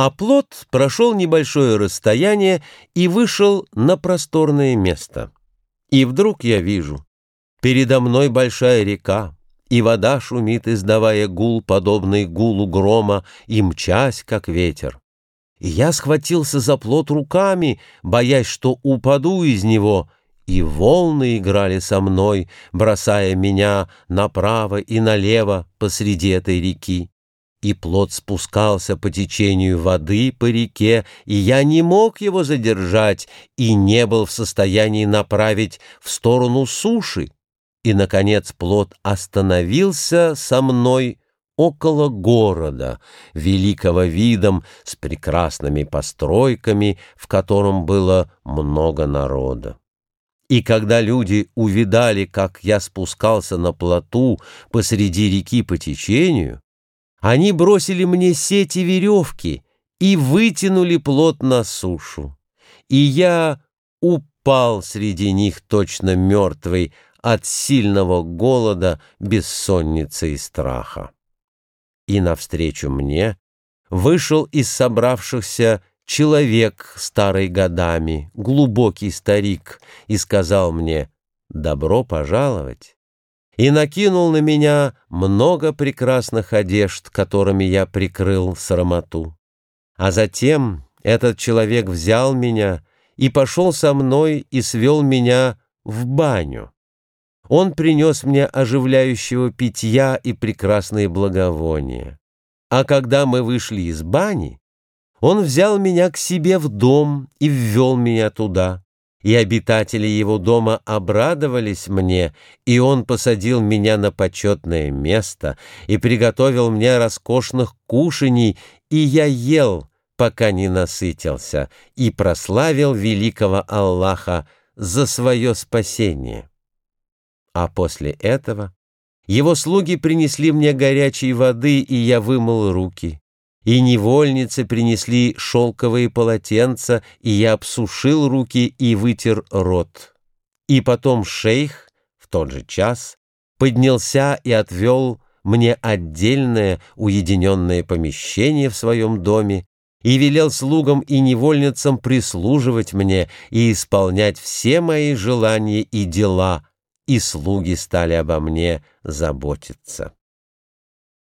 А плот прошел небольшое расстояние и вышел на просторное место. И вдруг я вижу, передо мной большая река, и вода шумит, издавая гул, подобный гулу грома, и мчась, как ветер. И я схватился за плот руками, боясь, что упаду из него, и волны играли со мной, бросая меня направо и налево посреди этой реки и плод спускался по течению воды по реке, и я не мог его задержать и не был в состоянии направить в сторону суши. И, наконец, плод остановился со мной около города, великого видом, с прекрасными постройками, в котором было много народа. И когда люди увидали, как я спускался на плоту посреди реки по течению, они бросили мне сети веревки и вытянули плот на сушу. И я упал среди них точно мертвый от сильного голода, бессонницы и страха. И навстречу мне вышел из собравшихся человек старый годами, глубокий старик, и сказал мне «Добро пожаловать» и накинул на меня много прекрасных одежд, которыми я прикрыл срамоту. А затем этот человек взял меня и пошел со мной и свел меня в баню. Он принес мне оживляющего питья и прекрасные благовония. А когда мы вышли из бани, он взял меня к себе в дом и ввел меня туда и обитатели его дома обрадовались мне, и он посадил меня на почетное место и приготовил мне роскошных кушаний, и я ел, пока не насытился, и прославил великого Аллаха за свое спасение. А после этого его слуги принесли мне горячей воды, и я вымыл руки и невольницы принесли шелковые полотенца, и я обсушил руки и вытер рот. И потом шейх в тот же час поднялся и отвел мне отдельное уединенное помещение в своем доме и велел слугам и невольницам прислуживать мне и исполнять все мои желания и дела, и слуги стали обо мне заботиться.